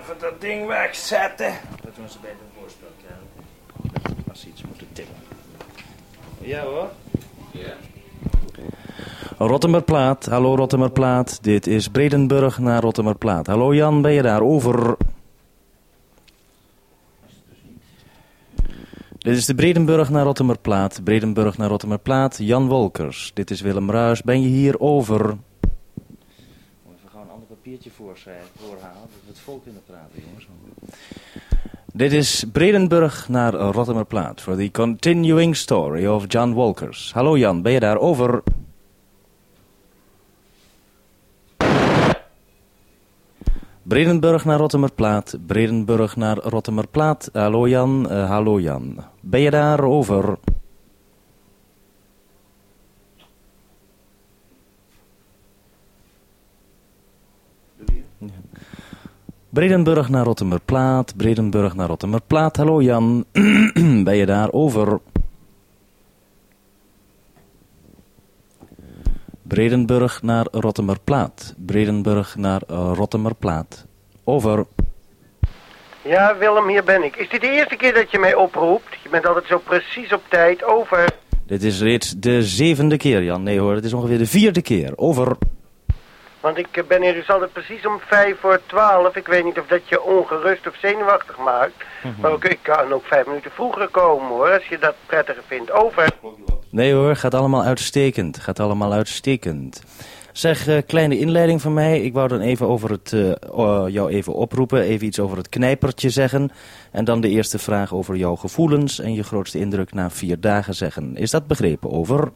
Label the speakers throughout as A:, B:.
A: even dat ding wegzetten. Dat doen ze bij de voorstel krijgen. Als ze iets moeten tippen. Ja hoor. Ja. Rottemerplaat, hallo Rottemerplaat. Dit is Bredenburg naar Rottemerplaat. Hallo Jan, ben je daar? Over. Dit is de Bredenburg naar Rottemerplaat. Bredenburg naar Rottemerplaat. Jan Wolkers. Dit is Willem Ruis. Ben je hier over? Even gaan een ander papiertje voorhalen. Dat we het volk in de praten, jongens. Dit is Bredenburg naar Rottemerplaat. Voor the continuing story of Jan Wolkers. Hallo Jan, ben je daar over? Bredenburg naar Rottemerplaat, Bredenburg naar Rottemerplaat. Hallo Jan, uh, hallo Jan. Ben je daar over? Bredenburg naar Rottemerplaat, Bredenburg naar Rottemerplaat. Hallo Jan, ben je daar over? Bredenburg naar Rottemerplaat. Bredenburg naar uh, Rottemerplaat. Over.
B: Ja, Willem, hier ben ik. Is dit de eerste keer dat je mij oproept? Je bent altijd zo precies op tijd. Over.
A: Dit is reeds de zevende keer, Jan. Nee hoor, het is ongeveer de vierde keer. Over.
B: Want ik eh, ben hier dus altijd precies om vijf voor twaalf. Ik weet niet of dat je ongerust of zenuwachtig maakt. Mhm. Maar ook, ik kan ook vijf minuten vroeger komen hoor, als je dat prettiger vindt. Over.
A: Nee hoor, gaat allemaal uitstekend. Gaat allemaal uitstekend. Zeg, uh, kleine inleiding van mij. Ik wou dan even over het, uh, jou even oproepen, even iets over het knijpertje zeggen. En dan de eerste vraag over jouw gevoelens en je grootste indruk na vier dagen zeggen. Is dat begrepen? Over.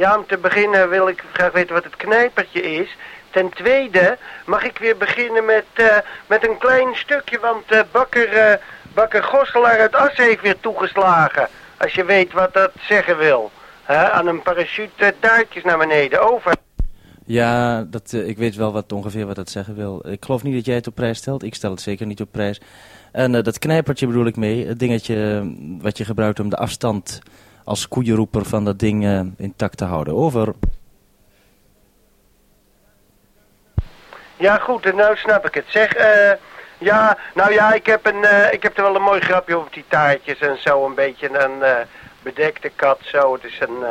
B: Ja, om te beginnen wil ik graag weten wat het knijpertje is. Ten tweede mag ik weer beginnen met, uh, met een klein stukje, want uh, bakker, uh, bakker Gosselaar uit As heeft weer toegeslagen. Als je weet wat dat zeggen wil. He, aan een parachute taartjes naar beneden. Over.
A: Ja, dat, ik weet wel wat, ongeveer wat dat zeggen wil. Ik geloof niet dat jij het op prijs stelt. Ik stel het zeker niet op prijs. En dat knijpertje bedoel ik mee. Het dingetje wat je gebruikt om de afstand als koeienroeper van dat ding uh, intact te houden. Over.
B: Ja, goed, nou snap ik het. Zeg, uh, ja, nou ja, ik heb, een, uh, ik heb er wel een mooi grapje over die taartjes en zo. Een beetje een bedekte kat, zo. Het is een,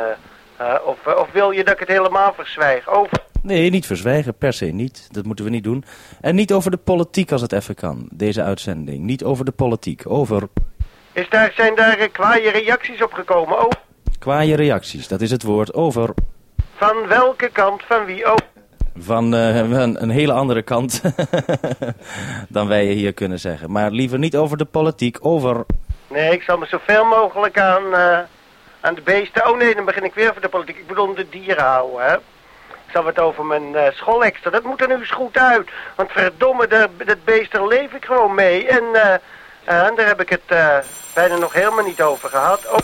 B: of, of wil je dat ik het helemaal verzwijg? Over.
A: Nee, niet verzwijgen, per se niet. Dat moeten we niet doen. En niet over de politiek als het even kan, deze uitzending. Niet over de politiek, over...
B: Is daar, zijn daar uh, kwaaie reacties op gekomen? Oh.
A: Kwaaie reacties, dat is het woord. Over.
B: Van welke kant? Van wie? Oh.
A: Van uh, een, een, hele andere kant dan wij hier kunnen zeggen. Maar liever niet over de politiek, over...
B: Nee, ik zal me zoveel mogelijk aan, uh, aan de beesten... Oh nee, dan begin ik weer over de politiek. Ik bedoel de dieren houden, hè. Ik zal het over mijn uh, schoolextra. Dat moet er nu eens goed uit. Want verdomme, dat beest, daar leef ik gewoon mee. En... Uh, en daar heb ik het uh, bijna nog helemaal niet over gehad. Oh.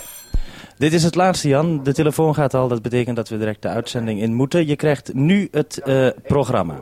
A: Dit is het laatste, Jan. De telefoon gaat al. Dat betekent dat we direct de uitzending in moeten. Je krijgt nu het uh, programma.